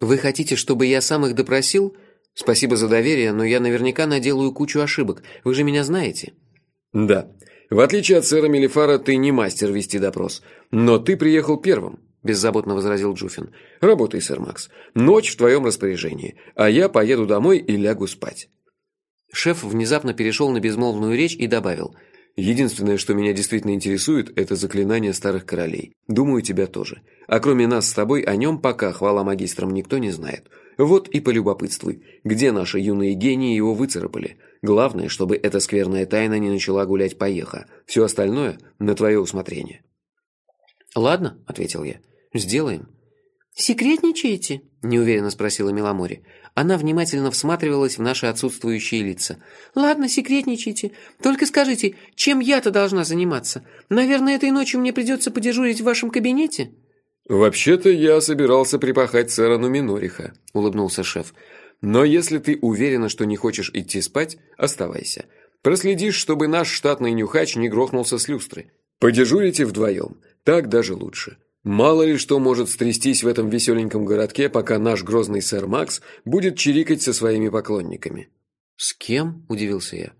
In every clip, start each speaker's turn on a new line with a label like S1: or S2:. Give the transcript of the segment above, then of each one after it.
S1: Вы хотите, чтобы я сам их допросил? Спасибо за доверие, но я наверняка наделаю кучу ошибок. Вы же меня знаете.
S2: Да. В отличие от сэра Мелифара, ты не мастер вести допрос. Но ты приехал первым, беззаботно возразил Джуфин. Работай, сэр Макс. Ночь в твоем распоряжении, а я поеду домой и лягу спать.
S1: Шеф внезапно перешел на безмолвную речь и добавил –
S2: Единственное, что меня действительно интересует, это заклинание старых королей. Думаю, тебя тоже. А кроме нас с тобой о нем пока, хвала магистрам, никто не знает. Вот и полюбопытствуй, где наши юные гении его выцарапали. Главное, чтобы эта скверная тайна не начала гулять поеха. Все остальное на твое усмотрение.
S1: «Ладно», — ответил я, — «сделаем».
S3: «Секретничаете?»
S1: – неуверенно спросила Миломори. Она внимательно всматривалась в наши отсутствующие лица.
S3: «Ладно, секретничайте. Только скажите, чем я-то должна заниматься? Наверное, этой ночью мне придется подежурить в вашем кабинете?»
S2: «Вообще-то я собирался припахать сэра Нуминориха», – улыбнулся шеф. «Но если ты уверена, что не хочешь идти спать, оставайся. Проследишь, чтобы наш штатный нюхач не грохнулся с люстры. Подежурите вдвоем. Так даже лучше». Мало ли что может стрястись в этом веселеньком городке, пока наш грозный сэр Макс будет чирикать со своими поклонниками.
S1: «С кем?» – удивился я.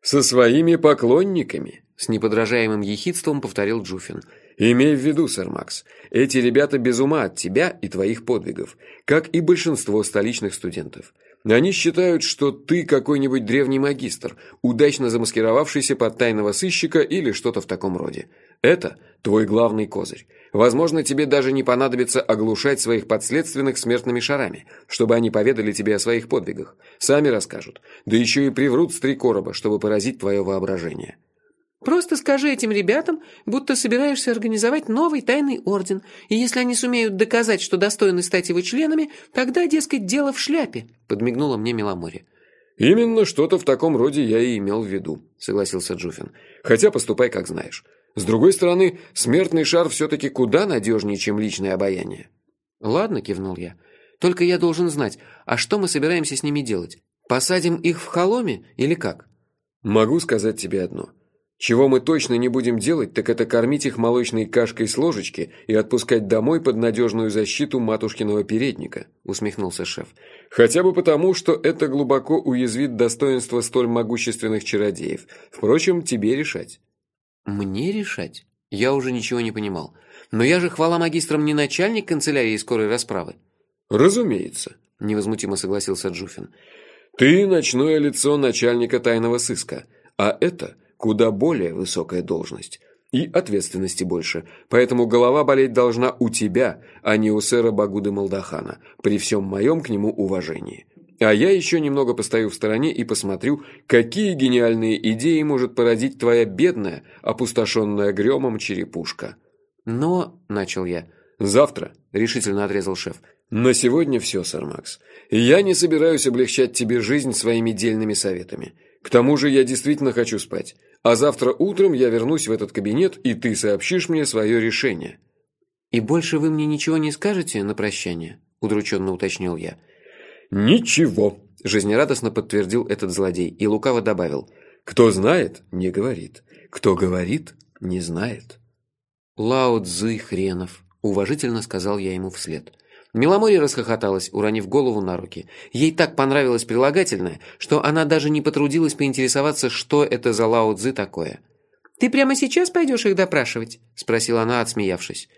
S2: «Со своими поклонниками», –
S1: с неподражаемым ехидством повторил Джуфин.
S2: «Имей в виду, сэр Макс, эти ребята без ума от тебя и твоих подвигов, как и большинство столичных студентов. Они считают, что ты какой-нибудь древний магистр, удачно замаскировавшийся под тайного сыщика или что-то в таком роде. Это твой главный козырь. Возможно, тебе даже не понадобится оглушать своих подследственных смертными шарами, чтобы они поведали тебе о своих подвигах. Сами расскажут. Да еще и приврут с три короба, чтобы поразить твое воображение.
S3: Просто скажи этим ребятам, будто собираешься организовать новый тайный орден, и если они сумеют доказать, что достойны стать его членами, тогда, дескать, дело в шляпе», — подмигнула мне Меломори.
S2: «Именно что-то в таком роде я и имел в виду», — согласился Джуфин. «Хотя поступай, как знаешь. С другой стороны, смертный шар все-таки куда надежнее, чем личное обаяние».
S1: «Ладно», — кивнул я. «Только я должен знать, а что мы собираемся с ними делать? Посадим их в холоме или как?»
S2: «Могу сказать тебе одно. Чего мы точно не будем делать, так это кормить их молочной кашкой с ложечки и отпускать домой под надежную защиту матушкиного передника», – усмехнулся шеф. «Хотя бы потому, что это глубоко уязвит достоинство столь могущественных чародеев. Впрочем, тебе решать».
S1: «Мне решать?» Я уже ничего не понимал. «Но я же, хвала магистрам, не начальник канцелярии скорой расправы».
S2: «Разумеется», – невозмутимо согласился Джуфин. «Ты ночное лицо начальника тайного сыска, а это – куда более высокая должность. И ответственности больше, поэтому голова болеть должна у тебя, а не у сэра Багуды Малдахана, при всем моем к нему уважении. А я еще немного постою в стороне и посмотрю, какие гениальные идеи может породить твоя бедная, опустошенная гремом черепушка.
S1: Но, — начал я, —
S2: завтра, — решительно отрезал шеф, — на сегодня все, сэр Макс. Я не собираюсь облегчать тебе жизнь своими дельными советами. К тому же я действительно хочу спать. А завтра утром я вернусь в этот кабинет, и ты сообщишь мне свое решение».
S1: «И больше вы мне ничего не скажете на прощание?» – удрученно уточнил я.
S2: «Ничего», –
S1: жизнерадостно подтвердил этот злодей и лукаво добавил.
S2: «Кто знает, не говорит. Кто говорит, не знает».
S1: «Лао Цзы хренов», – уважительно сказал я ему вслед. Миломори расхохоталась, уронив голову на руки. Ей так понравилось прилагательное, что она даже не потрудилась поинтересоваться, что это за Лао Цзы такое.
S3: «Ты прямо сейчас пойдешь их допрашивать?» – спросила она, отсмеявшись.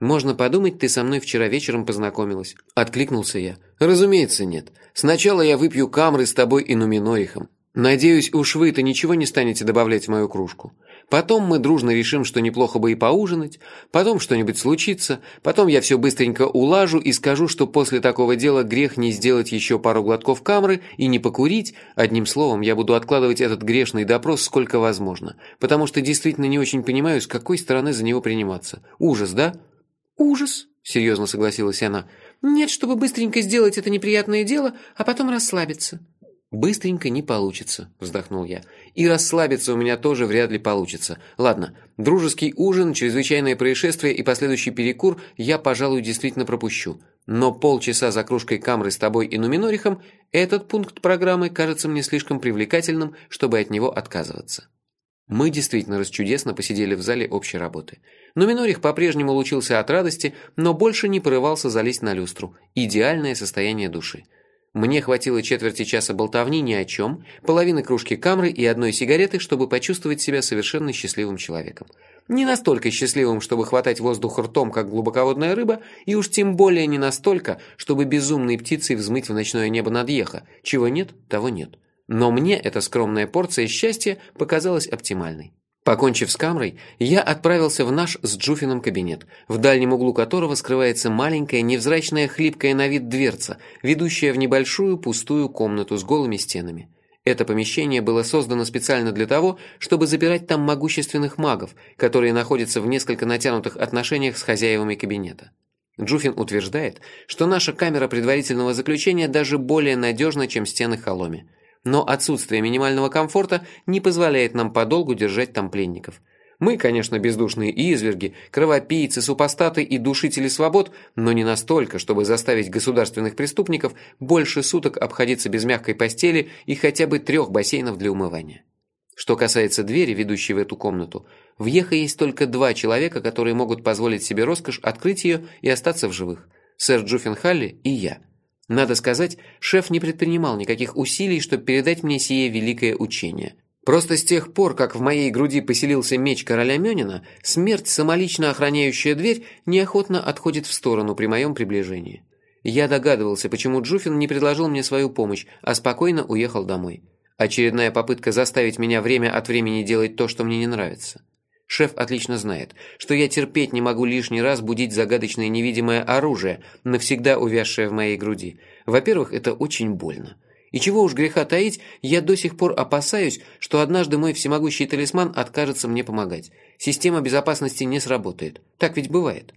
S1: «Можно подумать, ты со мной вчера вечером познакомилась». Откликнулся я. «Разумеется, нет. Сначала я выпью камры с тобой и Нуминорихом. Надеюсь, уж вы-то ничего не станете добавлять в мою кружку. Потом мы дружно решим, что неплохо бы и поужинать, потом что-нибудь случится, потом я все быстренько улажу и скажу, что после такого дела грех не сделать еще пару глотков камры и не покурить. Одним словом, я буду откладывать этот грешный допрос сколько возможно, потому что действительно не очень понимаю, с какой стороны за него приниматься. Ужас, да?
S3: Ужас,
S1: серьезно согласилась она.
S3: Нет, чтобы быстренько сделать это неприятное дело, а потом расслабиться.
S1: «Быстренько не получится», – вздохнул я. «И расслабиться у меня тоже вряд ли получится. Ладно, дружеский ужин, чрезвычайное происшествие и последующий перекур я, пожалуй, действительно пропущу. Но полчаса за кружкой камры с тобой и Нуминорихом этот пункт программы кажется мне слишком привлекательным, чтобы от него отказываться». Мы действительно расчудесно посидели в зале общей работы. Но Минорих по-прежнему лучился от радости, но больше не порывался залезть на люстру. Идеальное состояние души. Мне хватило четверти часа болтовни ни о чем, половины кружки камры и одной сигареты, чтобы почувствовать себя совершенно счастливым человеком. Не настолько счастливым, чтобы хватать воздух ртом, как глубоководная рыба, и уж тем более не настолько, чтобы безумной птицей взмыть в ночное небо над Еха. Чего нет, того нет. Но мне эта скромная порция счастья показалась оптимальной. Покончив с камрой, я отправился в наш с Джуфином кабинет, в дальнем углу которого скрывается маленькая, невзрачная, хлипкая на вид дверца, ведущая в небольшую пустую комнату с голыми стенами. Это помещение было создано специально для того, чтобы запирать там могущественных магов, которые находятся в несколько натянутых отношениях с хозяевами кабинета. Джуфин утверждает, что наша камера предварительного заключения даже более надежна, чем стены Холоми но отсутствие минимального комфорта не позволяет нам подолгу держать там пленников. Мы, конечно, бездушные изверги, кровопийцы, супостаты и душители свобод, но не настолько, чтобы заставить государственных преступников больше суток обходиться без мягкой постели и хотя бы трех бассейнов для умывания. Что касается двери, ведущей в эту комнату, в Ехе есть только два человека, которые могут позволить себе роскошь открыть ее и остаться в живых – сэр Джуффин и я – надо сказать, шеф не предпринимал никаких усилий, чтобы передать мне сие великое учение. Просто с тех пор, как в моей груди поселился меч короля Мёнина, смерть, самолично охраняющая дверь, неохотно отходит в сторону при моем приближении. Я догадывался, почему Джуфин не предложил мне свою помощь, а спокойно уехал домой. Очередная попытка заставить меня время от времени делать то, что мне не нравится. Шеф отлично знает, что я терпеть не могу лишний раз будить загадочное невидимое оружие, навсегда увязшее в моей груди. Во-первых, это очень больно. И чего уж греха таить, я до сих пор опасаюсь, что однажды мой всемогущий талисман откажется мне помогать. Система безопасности не сработает. Так ведь бывает.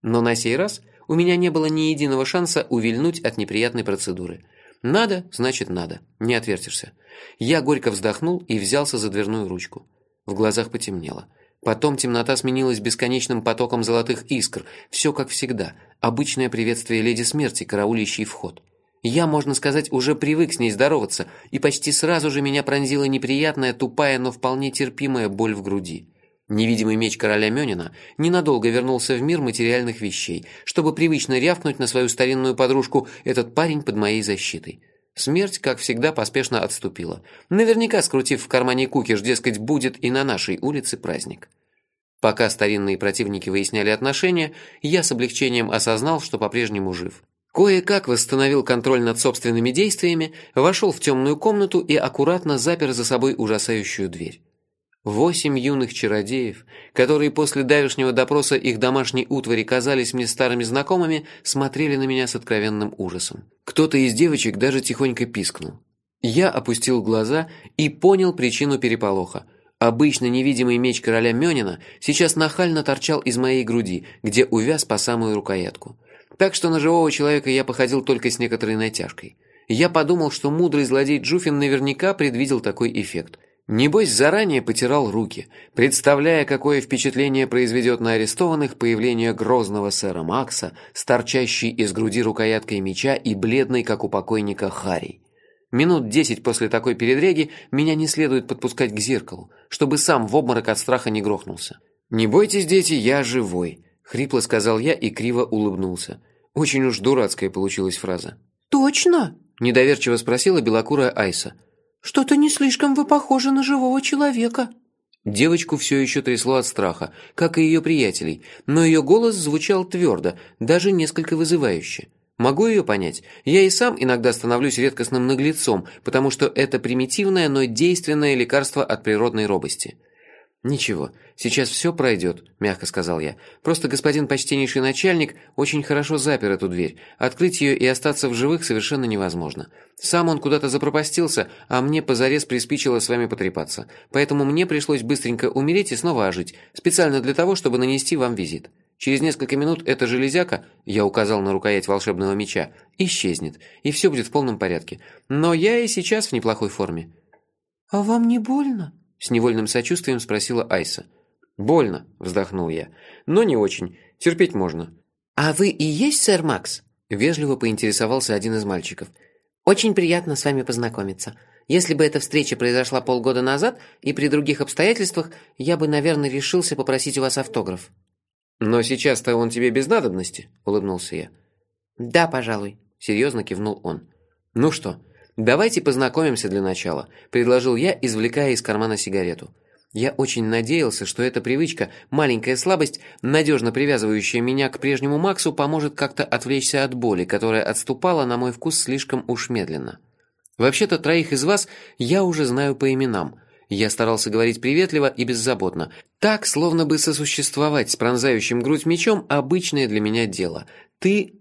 S1: Но на сей раз у меня не было ни единого шанса увильнуть от неприятной процедуры. Надо, значит надо. Не отвертишься. Я горько вздохнул и взялся за дверную ручку. В глазах потемнело. Потом темнота сменилась бесконечным потоком золотых искр. Все как всегда. Обычное приветствие леди смерти, караулящей вход. Я, можно сказать, уже привык с ней здороваться, и почти сразу же меня пронзила неприятная, тупая, но вполне терпимая боль в груди. Невидимый меч короля Мёнина ненадолго вернулся в мир материальных вещей, чтобы привычно рявкнуть на свою старинную подружку «этот парень под моей защитой». Смерть, как всегда, поспешно отступила. Наверняка скрутив в кармане кукиш, дескать, будет и на нашей улице праздник. Пока старинные противники выясняли отношения, я с облегчением осознал, что по-прежнему жив. Кое-как восстановил контроль над собственными действиями, вошел в темную комнату и аккуратно запер за собой ужасающую дверь. Восемь юных чародеев, которые после давешнего допроса их домашней утвари казались мне старыми знакомыми, смотрели на меня с откровенным ужасом. Кто-то из девочек даже тихонько пискнул. Я опустил глаза и понял причину переполоха. Обычно невидимый меч короля Мёнина сейчас нахально торчал из моей груди, где увяз по самую рукоятку. Так что на живого человека я походил только с некоторой натяжкой. Я подумал, что мудрый злодей Джуфин наверняка предвидел такой эффект – Небось, заранее потирал руки, представляя, какое впечатление произведет на арестованных появление грозного сэра Макса, с торчащей из груди рукояткой меча и бледной, как у покойника, Харри. Минут десять после такой передряги меня не следует подпускать к зеркалу, чтобы сам в обморок от страха не грохнулся. «Не бойтесь, дети, я живой», — хрипло сказал я и криво улыбнулся. Очень уж дурацкая получилась фраза.
S3: «Точно?»
S1: — недоверчиво спросила белокурая Айса.
S3: «Что-то не слишком вы похожи на живого человека».
S1: Девочку все еще трясло от страха, как и ее приятелей, но ее голос звучал твердо, даже несколько вызывающе. Могу ее понять. Я и сам иногда становлюсь редкостным наглецом, потому что это примитивное, но действенное лекарство от природной робости. «Ничего, сейчас все пройдет», – мягко сказал я. «Просто господин почтеннейший начальник очень хорошо запер эту дверь. Открыть ее и остаться в живых совершенно невозможно. Сам он куда-то запропастился, а мне позарез приспичило с вами потрепаться. Поэтому мне пришлось быстренько умереть и снова ожить, специально для того, чтобы нанести вам визит. Через несколько минут эта железяка, я указал на рукоять волшебного меча, исчезнет, и все будет в полном порядке. Но я и сейчас в неплохой форме».
S3: «А вам не больно?»
S1: С невольным сочувствием спросила Айса. «Больно», – вздохнул я. «Но не очень. Терпеть можно».
S3: «А вы и есть сэр Макс?»
S1: – вежливо поинтересовался один из мальчиков.
S3: «Очень приятно с вами познакомиться. Если бы эта встреча произошла полгода назад и при других обстоятельствах, я бы, наверное, решился попросить у вас автограф».
S1: «Но сейчас-то он тебе без надобности», — улыбнулся я.
S3: «Да, пожалуй», — серьезно кивнул он.
S1: «Ну что, давайте познакомимся для начала», — предложил я, извлекая из кармана сигарету. Я очень надеялся, что эта привычка, маленькая слабость, надежно привязывающая меня к прежнему Максу, поможет как-то отвлечься от боли, которая отступала на мой вкус слишком уж медленно. Вообще-то троих из вас я уже знаю по именам. Я старался говорить приветливо и беззаботно. Так, словно бы сосуществовать с пронзающим грудь мечом – обычное для меня дело. Ты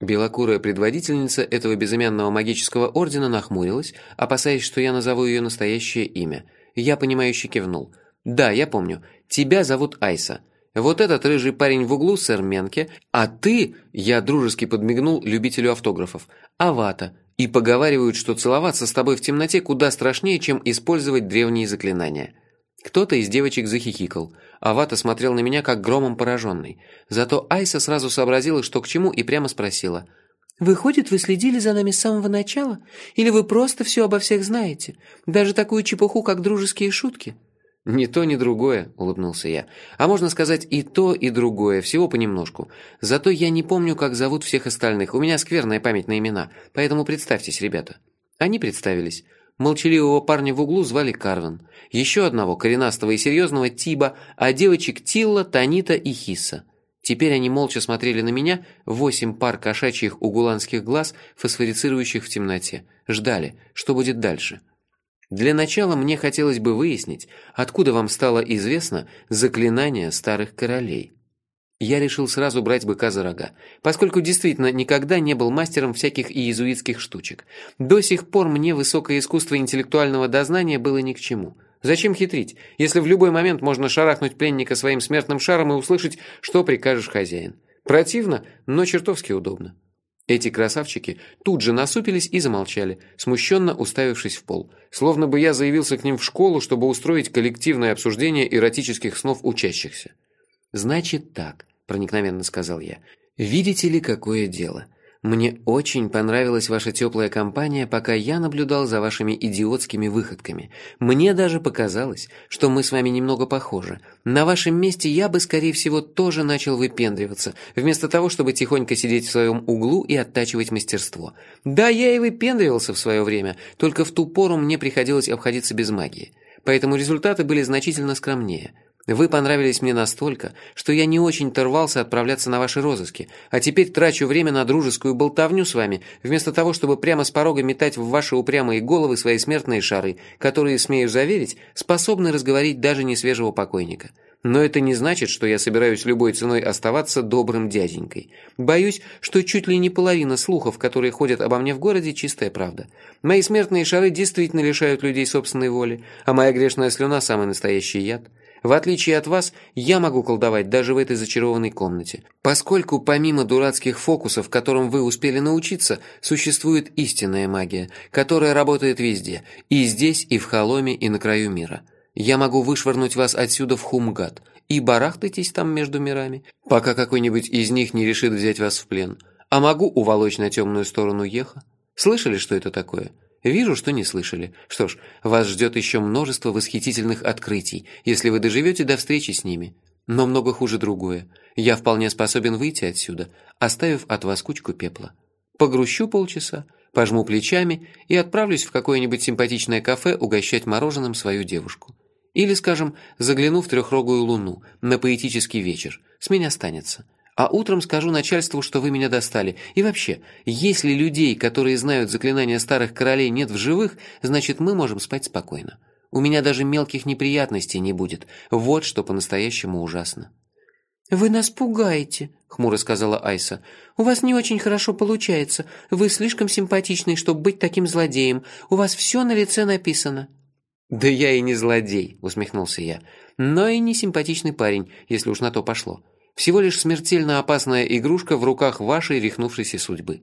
S1: Белокурая предводительница этого безымянного магического ордена нахмурилась, опасаясь, что я назову ее настоящее имя. Я понимающе кивнул. «Да, я помню. Тебя зовут Айса. Вот этот рыжий парень в углу, сэр Менке, а ты...» Я дружески подмигнул любителю автографов. «Авата. И поговаривают, что целоваться с тобой в темноте куда страшнее, чем использовать древние заклинания». Кто-то из девочек захихикал. Авата смотрел на меня как громом пораженный. Зато Айса сразу сообразила, что к чему, и прямо спросила.
S3: «Выходит, вы следили за нами с самого начала? Или вы просто все обо всех знаете? Даже такую чепуху, как дружеские шутки?»
S1: «Ни то, ни другое», — улыбнулся я. «А можно сказать и то, и другое, всего понемножку. Зато я не помню, как зовут всех остальных. У меня скверная память на имена, поэтому представьтесь, ребята». Они представились. Молчаливого парня в углу звали Карвин. Еще одного, коренастого и серьезного, Тиба, а девочек Тилла, Танита и Хисса. Теперь они молча смотрели на меня, восемь пар кошачьих угуланских глаз, фосфорицирующих в темноте. Ждали, что будет дальше. Для начала мне хотелось бы выяснить, откуда вам стало известно заклинание старых королей. Я решил сразу брать быка за рога, поскольку действительно никогда не был мастером всяких иезуитских штучек. До сих пор мне высокое искусство интеллектуального дознания было ни к чему. Зачем хитрить, если в любой момент можно шарахнуть пленника своим смертным шаром и услышать, что прикажешь хозяин? Противно, но чертовски удобно. Эти красавчики тут же насупились и замолчали, смущенно уставившись в пол, словно бы я заявился к ним в школу, чтобы устроить коллективное обсуждение эротических снов учащихся. «Значит так», – проникновенно сказал я. «Видите ли, какое дело? Мне очень понравилась ваша теплая компания, пока я наблюдал за вашими идиотскими выходками. Мне даже показалось, что мы с вами немного похожи. На вашем месте я бы, скорее всего, тоже начал выпендриваться, вместо того, чтобы тихонько сидеть в своем углу и оттачивать мастерство. Да, я и выпендривался в свое время, только в ту пору мне приходилось обходиться без магии. Поэтому результаты были значительно скромнее». Вы понравились мне настолько, что я не очень-то рвался отправляться на ваши розыски, а теперь трачу время на дружескую болтовню с вами, вместо того, чтобы прямо с порога метать в ваши упрямые головы свои смертные шары, которые, смею заверить, способны разговорить даже несвежего покойника. Но это не значит, что я собираюсь любой ценой оставаться добрым дяденькой. Боюсь, что чуть ли не половина слухов, которые ходят обо мне в городе, чистая правда. Мои смертные шары действительно лишают людей собственной воли, а моя грешная слюна – самый настоящий яд. В отличие от вас, я могу колдовать даже в этой зачарованной комнате, поскольку помимо дурацких фокусов, которым вы успели научиться, существует истинная магия, которая работает везде, и здесь, и в Холоме, и на краю мира. Я могу вышвырнуть вас отсюда в Хумгат, и барахтайтесь там между мирами, пока какой-нибудь из них не решит взять вас в плен. А могу уволочь на темную сторону Еха. Слышали, что это такое?» Вижу, что не слышали. Что ж, вас ждет еще множество восхитительных открытий, если вы доживете до встречи с ними. Но много хуже другое. Я вполне способен выйти отсюда, оставив от вас кучку пепла. Погрущу полчаса, пожму плечами и отправлюсь в какое-нибудь симпатичное кафе угощать мороженым свою девушку. Или, скажем, загляну в трехрогую луну на поэтический вечер. С меня станется. А утром скажу начальству, что вы меня достали. И вообще, если людей, которые знают заклинания старых королей, нет в живых, значит, мы можем спать спокойно. У меня даже мелких неприятностей не будет. Вот что по-настоящему ужасно».
S3: «Вы нас пугаете», — хмуро сказала Айса. «У вас не очень хорошо получается. Вы слишком симпатичный, чтобы быть таким злодеем. У вас все на лице написано».
S1: «Да я и не злодей», — усмехнулся я. «Но и не симпатичный парень, если уж на то пошло. Всего лишь смертельно опасная игрушка в руках вашей рехнувшейся судьбы.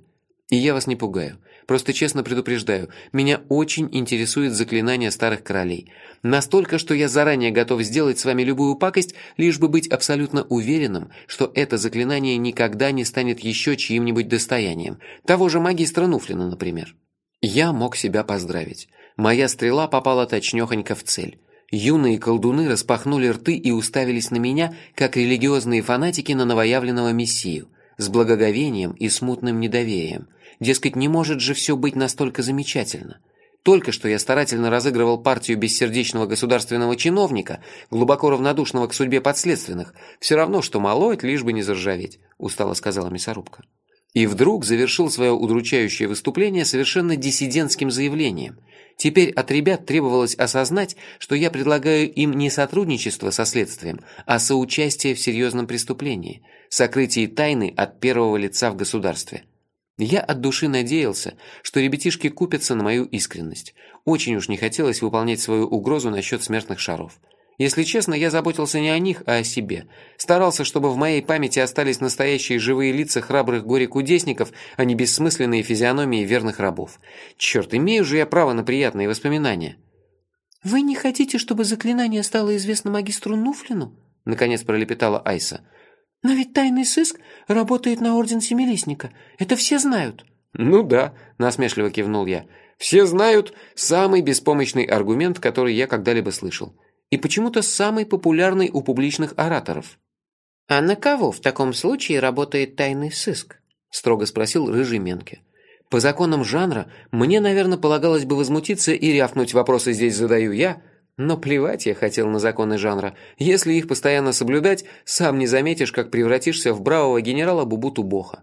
S1: И я вас не пугаю. Просто честно предупреждаю, меня очень интересует заклинание старых королей. Настолько, что я заранее готов сделать с вами любую пакость, лишь бы быть абсолютно уверенным, что это заклинание никогда не станет еще чьим-нибудь достоянием. Того же магистра Нуфлина, например. Я мог себя поздравить. Моя стрела попала точнёхонько в цель. Юные колдуны распахнули рты и уставились на меня, как религиозные фанатики на новоявленного мессию, с благоговением и смутным недоверием. Дескать, не может же все быть настолько замечательно. Только что я старательно разыгрывал партию бессердечного государственного чиновника, глубоко равнодушного к судьбе подследственных. Все равно, что молоть, лишь бы не заржаветь, устало сказала мясорубка. И вдруг завершил свое удручающее выступление совершенно диссидентским заявлением – Теперь от ребят требовалось осознать, что я предлагаю им не сотрудничество со следствием, а соучастие в серьезном преступлении, сокрытии тайны от первого лица в государстве. Я от души надеялся, что ребятишки купятся на мою искренность. Очень уж не хотелось выполнять свою угрозу насчет смертных шаров. Если честно, я заботился не о них, а о себе. Старался, чтобы в моей памяти остались настоящие живые лица храбрых горе-кудесников, а не бессмысленные физиономии верных рабов. Черт, имею же я право на приятные воспоминания.
S3: «Вы не хотите, чтобы заклинание стало известно магистру Нуфлину?» Наконец пролепетала Айса. «Но ведь тайный сыск работает на Орден Семилистника. Это все знают».
S1: «Ну да», – насмешливо кивнул я. «Все знают самый беспомощный аргумент, который я когда-либо слышал и почему-то самый популярный у публичных ораторов.
S3: «А на кого в таком случае работает тайный сыск?» – строго спросил Рыжий Менке.
S1: По законам жанра мне, наверное, полагалось бы возмутиться и рявкнуть «вопросы здесь задаю я», но плевать я хотел на законы жанра. Если их постоянно соблюдать, сам не заметишь, как превратишься в бравого генерала Бубуту Боха.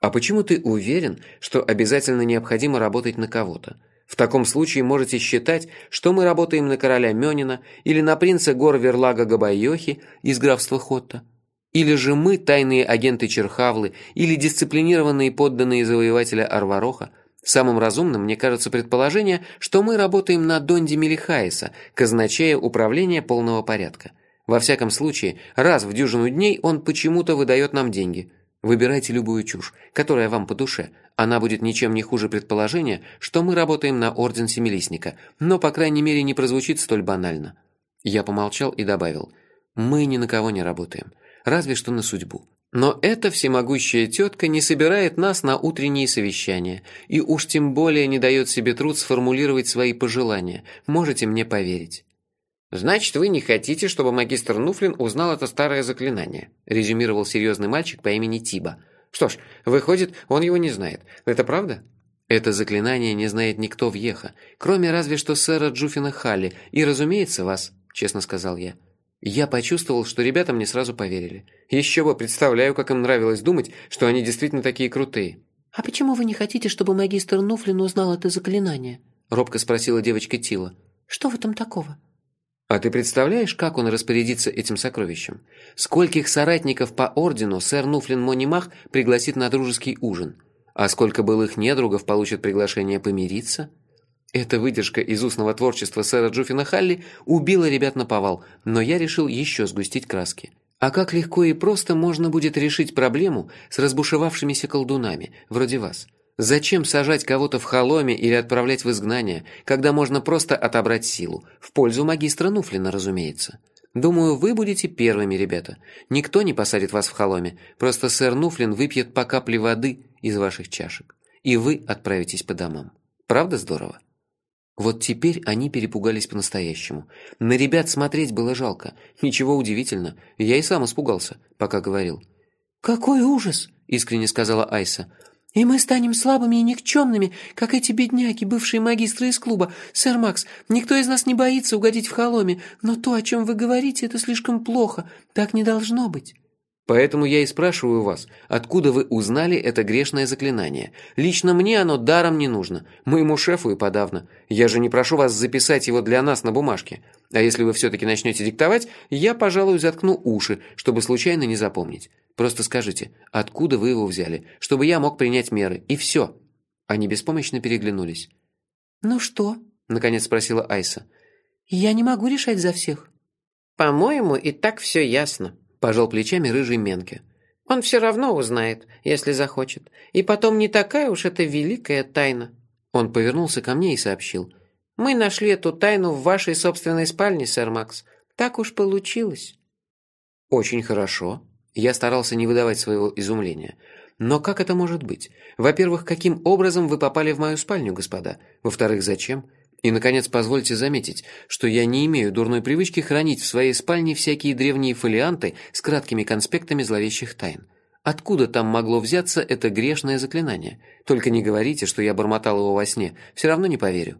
S1: А почему ты уверен, что обязательно необходимо работать на кого-то? В таком случае можете считать, что мы работаем на короля Мёнина или на принца гор Верлага Габайохи из графства Хотта. Или же мы тайные агенты Черхавлы или дисциплинированные подданные завоевателя Арвароха. Самым разумным мне кажется предположение, что мы работаем на Донде Мелихаиса, казначея управления полного порядка. Во всяком случае, раз в дюжину дней он почему-то выдает нам деньги – Выбирайте любую чушь, которая вам по душе. Она будет ничем не хуже предположения, что мы работаем на Орден Семилистника, но, по крайней мере, не прозвучит столь банально. Я помолчал и добавил. Мы ни на кого не работаем. Разве что на судьбу. Но эта всемогущая тетка не собирает нас на утренние совещания, и уж тем более не дает себе труд сформулировать свои пожелания. Можете мне поверить.
S3: «Значит, вы не хотите, чтобы магистр Нуфлин узнал это старое заклинание», резюмировал серьезный мальчик по имени Тиба. «Что ж, выходит, он его не знает. Это правда?»
S1: «Это заклинание не знает никто в Еха, кроме разве что сэра Джуфина Халли, и, разумеется, вас», честно сказал я. Я почувствовал, что ребята мне сразу поверили. Еще бы представляю, как им нравилось думать, что они действительно такие крутые.
S3: «А почему вы не хотите, чтобы магистр Нуфлин узнал это заклинание?» робко спросила девочка Тила. «Что в этом такого?»
S1: А ты представляешь, как он распорядится этим сокровищем? Скольких соратников по ордену сэр Нуфлин Монимах пригласит на дружеский ужин? А сколько былых недругов получат приглашение помириться? Эта выдержка из устного творчества сэра Джуфина Халли убила ребят на повал, но я решил еще сгустить краски. А как легко и просто можно будет решить проблему с разбушевавшимися колдунами, вроде вас – Зачем сажать кого-то в холоме или отправлять в изгнание, когда можно просто отобрать силу? В пользу магистра Нуфлина, разумеется. Думаю, вы будете первыми, ребята. Никто не посадит вас в холоме, просто сэр Нуфлин выпьет по капле воды из ваших чашек. И вы отправитесь по домам. Правда здорово? Вот теперь они перепугались по-настоящему. На ребят смотреть было жалко. Ничего удивительно. Я и сам испугался, пока говорил.
S3: «Какой ужас!» – искренне сказала Айса. И мы станем слабыми и никчемными, как эти бедняки, бывшие магистры из клуба. Сэр Макс, никто из нас не боится угодить в холоме, но то, о чем вы говорите, это слишком плохо. Так не должно быть».
S1: Поэтому я и спрашиваю вас, откуда вы узнали это грешное заклинание? Лично мне оно даром не нужно, моему шефу и подавно. Я же не прошу вас записать его для нас на бумажке. А если вы все-таки начнете диктовать, я, пожалуй, заткну уши, чтобы случайно не запомнить. Просто скажите, откуда вы его взяли, чтобы я мог принять меры, и все». Они беспомощно переглянулись.
S3: «Ну что?» – наконец спросила Айса. «Я не могу решать за всех».
S4: «По-моему, и так все ясно», – пожал плечами рыжий Менке. «Он все равно узнает, если захочет. И потом не такая уж это великая тайна».
S1: Он повернулся ко мне и сообщил.
S4: «Мы нашли эту тайну в вашей собственной спальне, сэр Макс. Так уж получилось».
S1: «Очень хорошо», я старался не выдавать своего изумления. Но как это может быть? Во-первых, каким образом вы попали в мою спальню, господа? Во-вторых, зачем? И, наконец, позвольте заметить, что я не имею дурной привычки хранить в своей спальне всякие древние фолианты с краткими конспектами зловещих тайн. Откуда там могло взяться это грешное заклинание? Только не говорите, что я бормотал его во сне, все равно не поверю.